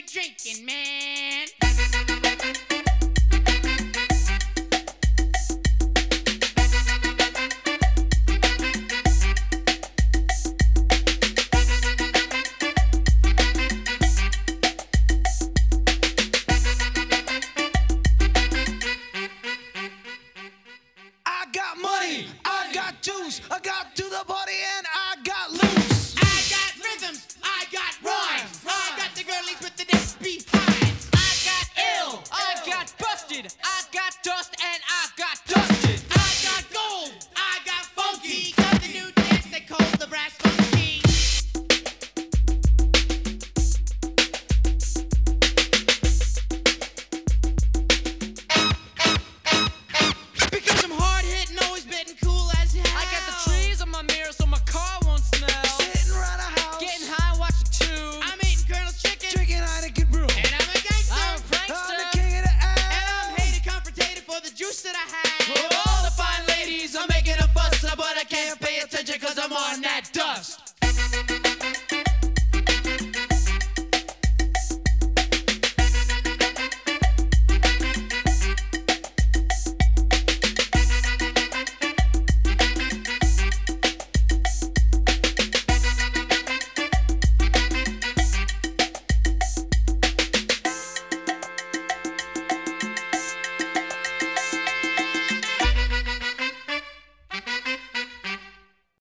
you drinking, man? I got money, I got juice, I got to the party and I got I got dust